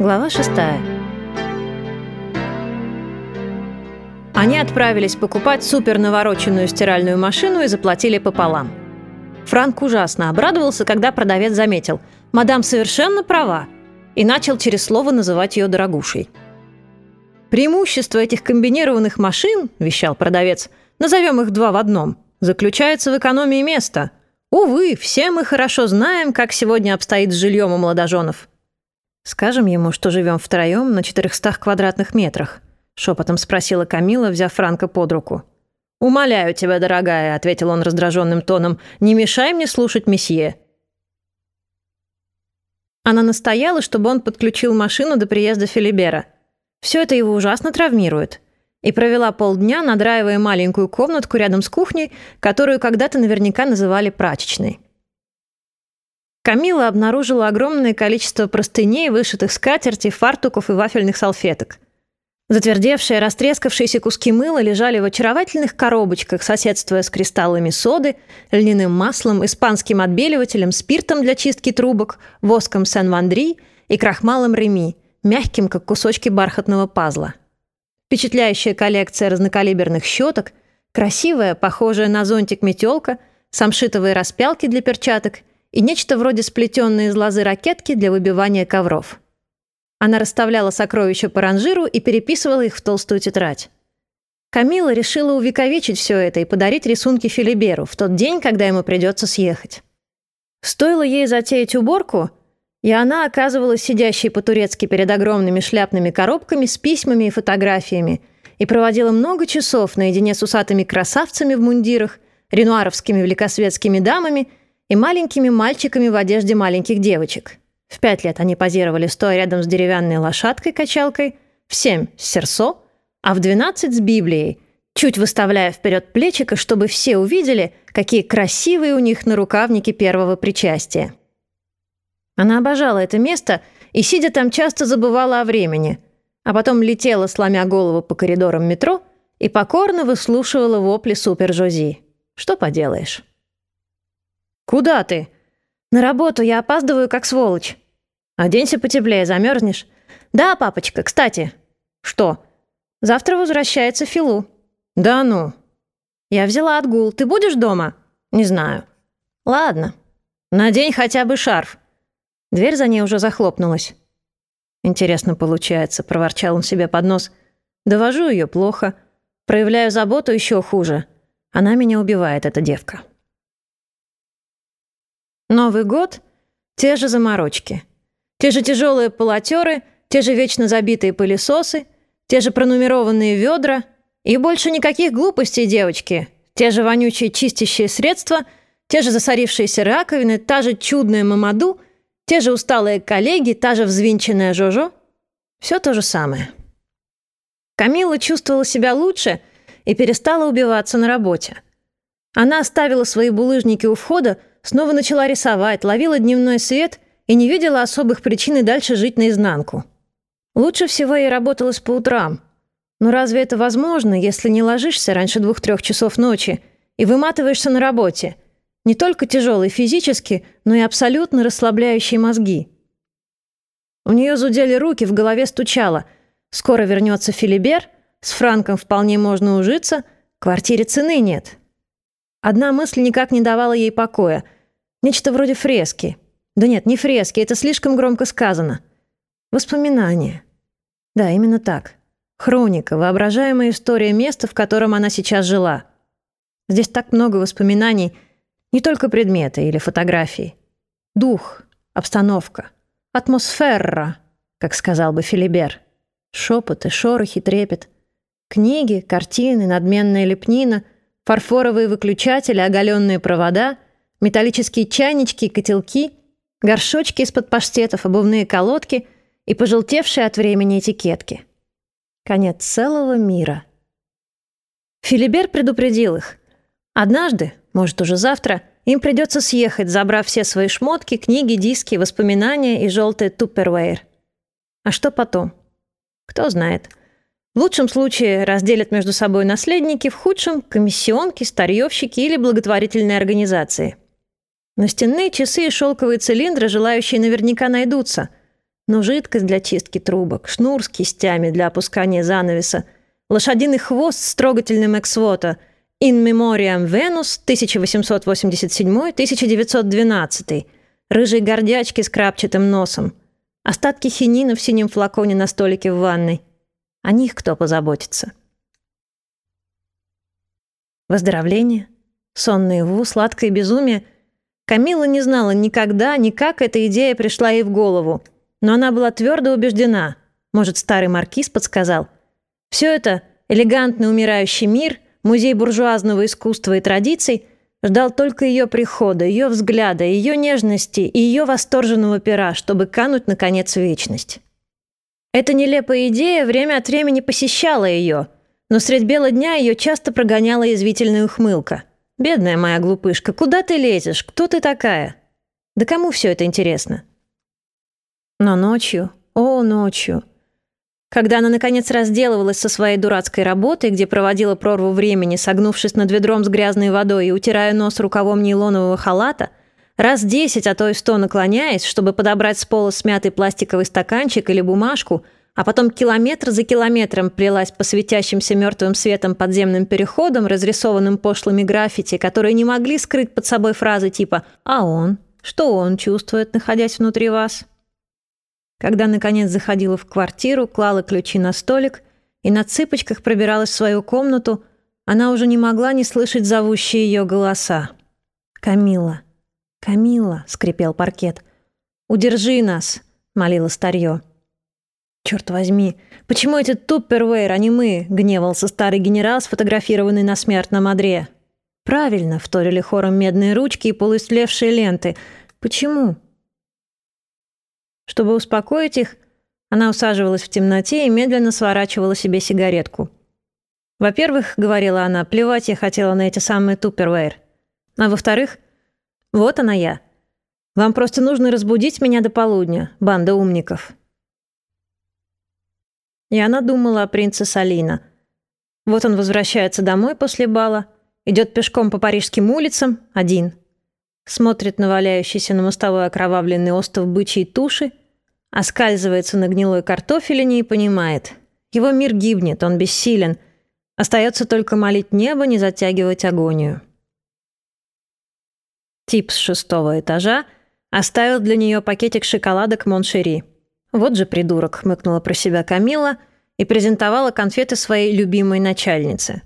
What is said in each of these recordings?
Глава 6. Они отправились покупать супер навороченную стиральную машину и заплатили пополам. Франк ужасно обрадовался, когда продавец заметил «Мадам совершенно права» и начал через слово называть ее дорогушей. «Преимущество этих комбинированных машин, — вещал продавец, — назовем их два в одном, заключается в экономии места. Увы, все мы хорошо знаем, как сегодня обстоит с жильем у молодоженов. «Скажем ему, что живем втроем на 400 квадратных метрах», — шепотом спросила Камила, взяв Франка под руку. «Умоляю тебя, дорогая», — ответил он раздраженным тоном, — «не мешай мне слушать месье». Она настояла, чтобы он подключил машину до приезда Филибера. Все это его ужасно травмирует. И провела полдня, надраивая маленькую комнатку рядом с кухней, которую когда-то наверняка называли прачечной. Камила обнаружила огромное количество простыней, вышитых скатерти, фартуков и вафельных салфеток. Затвердевшие, растрескавшиеся куски мыла лежали в очаровательных коробочках, соседствуя с кристаллами соды, льняным маслом, испанским отбеливателем, спиртом для чистки трубок, воском Сен-Вандри и крахмалом Реми, мягким, как кусочки бархатного пазла. Впечатляющая коллекция разнокалиберных щеток, красивая, похожая на зонтик метелка, самшитовые распялки для перчаток — и нечто вроде сплетенной из лозы ракетки для выбивания ковров. Она расставляла сокровища по ранжиру и переписывала их в толстую тетрадь. Камила решила увековечить все это и подарить рисунки Филиберу в тот день, когда ему придется съехать. Стоило ей затеять уборку, и она оказывалась сидящей по-турецки перед огромными шляпными коробками с письмами и фотографиями и проводила много часов наедине с усатыми красавцами в мундирах, ренуаровскими великосветскими дамами и маленькими мальчиками в одежде маленьких девочек. В пять лет они позировали, стоя рядом с деревянной лошадкой-качалкой, в семь — с серсо, а в двенадцать — с Библией, чуть выставляя вперед плечико, чтобы все увидели, какие красивые у них на рукавнике первого причастия. Она обожала это место и, сидя там, часто забывала о времени, а потом летела, сломя голову по коридорам метро, и покорно выслушивала вопли супер-жози. Что поделаешь. «Куда ты?» «На работу, я опаздываю, как сволочь». «Оденься потеплее, замерзнешь». «Да, папочка, кстати». «Что?» «Завтра возвращается Филу». «Да ну». «Я взяла отгул. Ты будешь дома?» «Не знаю». «Ладно. Надень хотя бы шарф». Дверь за ней уже захлопнулась. «Интересно получается», — проворчал он себе под нос. «Довожу ее плохо. Проявляю заботу еще хуже. Она меня убивает, эта девка». Новый год — те же заморочки. Те же тяжелые полотеры, те же вечно забитые пылесосы, те же пронумерованные ведра и больше никаких глупостей, девочки. Те же вонючие чистящие средства, те же засорившиеся раковины, та же чудная мамаду, те же усталые коллеги, та же взвинченная Жожо. Все то же самое. Камила чувствовала себя лучше и перестала убиваться на работе. Она оставила свои булыжники у входа, снова начала рисовать, ловила дневной свет и не видела особых причин и дальше жить наизнанку. Лучше всего ей работалось по утрам. Но разве это возможно, если не ложишься раньше двух-трех часов ночи и выматываешься на работе? Не только тяжелый физически, но и абсолютно расслабляющие мозги. У нее зудели руки, в голове стучало. Скоро вернется Филибер, с Франком вполне можно ужиться, квартире цены нет. Одна мысль никак не давала ей покоя. Нечто вроде фрески. Да нет, не фрески, это слишком громко сказано. Воспоминания. Да, именно так. Хроника, воображаемая история места, в котором она сейчас жила. Здесь так много воспоминаний, не только предметы или фотографии. Дух, обстановка, атмосфера, как сказал бы Филибер. Шепоты, шорохи, трепет. Книги, картины, надменная лепнина — фарфоровые выключатели, оголенные провода, металлические чайнички и котелки, горшочки из-под паштетов, обувные колодки и пожелтевшие от времени этикетки. Конец целого мира. Филибер предупредил их. Однажды, может, уже завтра, им придется съехать, забрав все свои шмотки, книги, диски, воспоминания и желтый туппервейр. А что потом? Кто знает. В лучшем случае разделят между собой наследники, в худшем – комиссионки, старьевщики или благотворительные организации. Настенные часы и шелковые цилиндры желающие наверняка найдутся. Но жидкость для чистки трубок, шнур с кистями для опускания занавеса, лошадиный хвост с трогательным эксвота «In Memoriam Venus» 1887-1912, рыжие гордячки с крапчатым носом, остатки хинина в синем флаконе на столике в ванной. О них кто позаботится? Выздоровление, сон наяву, сладкое безумие. Камила не знала никогда, ни как эта идея пришла ей в голову, но она была твердо убеждена, может, старый маркиз подсказал. Все это — элегантный умирающий мир, музей буржуазного искусства и традиций — ждал только ее прихода, ее взгляда, ее нежности и ее восторженного пера, чтобы кануть, наконец, в вечность. Эта нелепая идея время от времени посещала ее — но средь бела дня ее часто прогоняла язвительная ухмылка. «Бедная моя глупышка, куда ты лезешь? Кто ты такая?» «Да кому все это интересно?» Но ночью, о, ночью, когда она, наконец, разделывалась со своей дурацкой работой, где проводила прорву времени, согнувшись над ведром с грязной водой и утирая нос рукавом нейлонового халата, раз десять, а то и сто наклоняясь, чтобы подобрать с пола смятый пластиковый стаканчик или бумажку – а потом километр за километром плелась по светящимся мертвым светом подземным переходам, разрисованным пошлыми граффити, которые не могли скрыть под собой фразы типа «А он? Что он чувствует, находясь внутри вас?» Когда, наконец, заходила в квартиру, клала ключи на столик и на цыпочках пробиралась в свою комнату, она уже не могла не слышать зовущие ее голоса. «Камила! Камила!» — скрипел паркет. «Удержи нас!» — молила старье. «Черт возьми, почему эти туппервейр, а не мы?» — гневался старый генерал, сфотографированный на смертном одре. «Правильно», — вторили хором медные ручки и полуистлевшие ленты. «Почему?» Чтобы успокоить их, она усаживалась в темноте и медленно сворачивала себе сигаретку. «Во-первых, — говорила она, — плевать я хотела на эти самые туппервейр. А во-вторых, вот она я. Вам просто нужно разбудить меня до полудня, банда умников». И она думала о принце Салина. Вот он возвращается домой после бала, идет пешком по парижским улицам, один. Смотрит на валяющийся на мостовой окровавленный остов бычьей туши, оскальзывается на гнилой картофелине и понимает. Его мир гибнет, он бессилен. Остается только молить небо не затягивать агонию. Тип с шестого этажа оставил для нее пакетик шоколадок Mon Chéri – «Вот же придурок», — хмыкнула про себя Камила и презентовала конфеты своей любимой начальнице.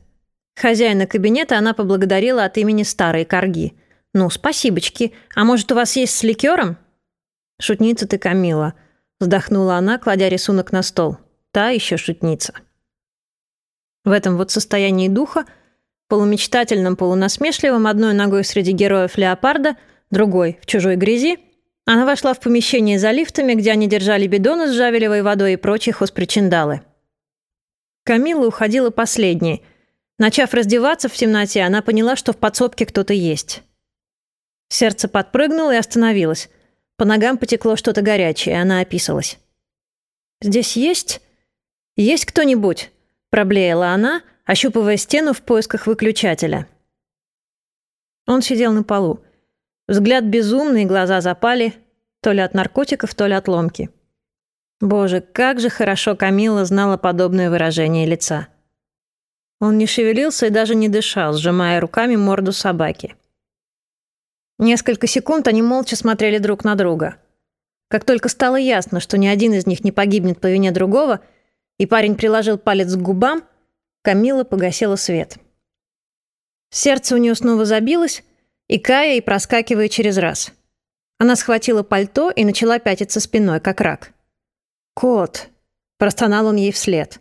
Хозяина кабинета она поблагодарила от имени старой корги. «Ну, спасибочки. А может, у вас есть с ликером?» «Шутница ты, Камила», — вздохнула она, кладя рисунок на стол. «Та еще шутница». В этом вот состоянии духа, полумечтательном, полунасмешливом, одной ногой среди героев леопарда, другой в чужой грязи — она вошла в помещение за лифтами, где они держали бидоны с жавелевой водой и прочие хозпричиндалы. Камила уходила последней. Начав раздеваться в темноте, она поняла, что в подсобке кто-то есть. Сердце подпрыгнуло и остановилось. По ногам потекло что-то горячее, и она описалась. «Здесь есть? Есть кто-нибудь?» – проблеяла она, ощупывая стену в поисках выключателя. Он сидел на полу. Взгляд безумный, глаза запали, то ли от наркотиков, то ли от ломки. Боже, как же хорошо Камила знала подобное выражение лица. Он не шевелился и даже не дышал, сжимая руками морду собаки. Несколько секунд они молча смотрели друг на друга. Как только стало ясно, что ни один из них не погибнет по вине другого, и парень приложил палец к губам, Камила погасила свет. Сердце у нее снова забилось, и кая, и проскакивая через раз. Она схватила пальто и начала пятиться спиной, как рак. «Кот!» – простонал он ей вслед.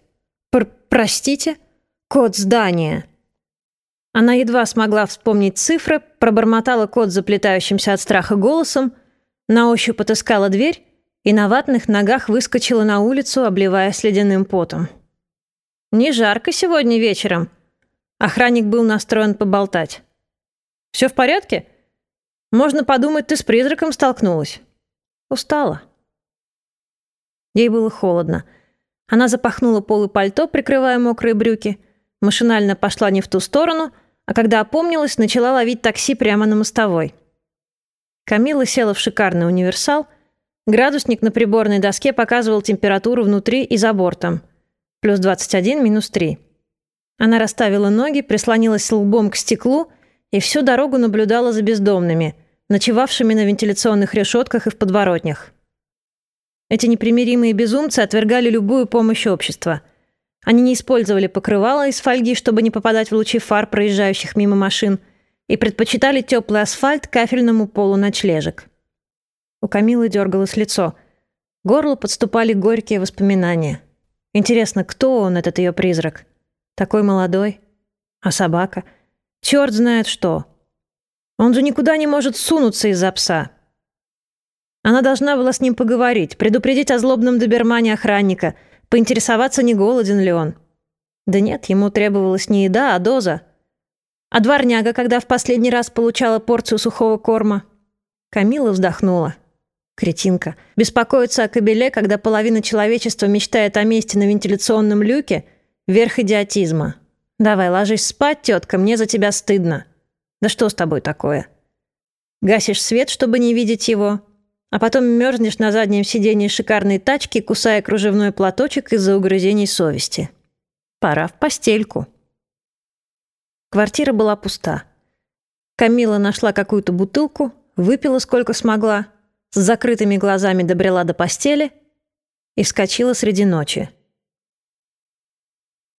Пр «Простите? Код здания!» Она едва смогла вспомнить цифры, пробормотала код заплетающимся от страха голосом, на ощупь отыскала дверь и на ватных ногах выскочила на улицу, обливаясь ледяным потом. «Не жарко сегодня вечером?» Охранник был настроен поболтать. Все в порядке? Можно подумать, ты с призраком столкнулась. Устала. Ей было холодно. Она запахнула полы пальто, прикрывая мокрые брюки, машинально пошла не в ту сторону, а когда опомнилась, начала ловить такси прямо на мостовой. Камила села в шикарный универсал, Градусник на приборной доске показывал температуру внутри и за бортом. Плюс 21, минус 3. Она расставила ноги, прислонилась лбом к стеклу и всю дорогу наблюдала за бездомными, ночевавшими на вентиляционных решетках и в подворотнях. Эти непримиримые безумцы отвергали любую помощь общества. Они не использовали покрывала из фольги, чтобы не попадать в лучи фар проезжающих мимо машин, и предпочитали теплый асфальт кафельному полу ночлежек. У Камилы дергалось лицо. К горлу подступали горькие воспоминания. Интересно, кто он, этот ее призрак? Такой молодой? А собака? Черт знает что. Он же никуда не может сунуться из-за пса. Она должна была с ним поговорить, предупредить о злобном добермане охранника, поинтересоваться, не голоден ли он. Да нет, ему требовалась не еда, а доза. А дворняга, когда в последний раз получала порцию сухого корма? Камила вздохнула. Кретинка. Беспокоиться о кобеле, когда половина человечества мечтает о месте на вентиляционном люке – верх идиотизма. Давай, ложись спать, тетка, мне за тебя стыдно. Да что с тобой такое? Гасишь свет, чтобы не видеть его, а потом мерзнешь на заднем сиденье шикарной тачки, кусая кружевной платочек из-за угрызений совести. Пора в постельку. Квартира была пуста. Камила нашла какую-то бутылку, выпила сколько смогла – с закрытыми глазами добрела до постели и вскочила среди ночи.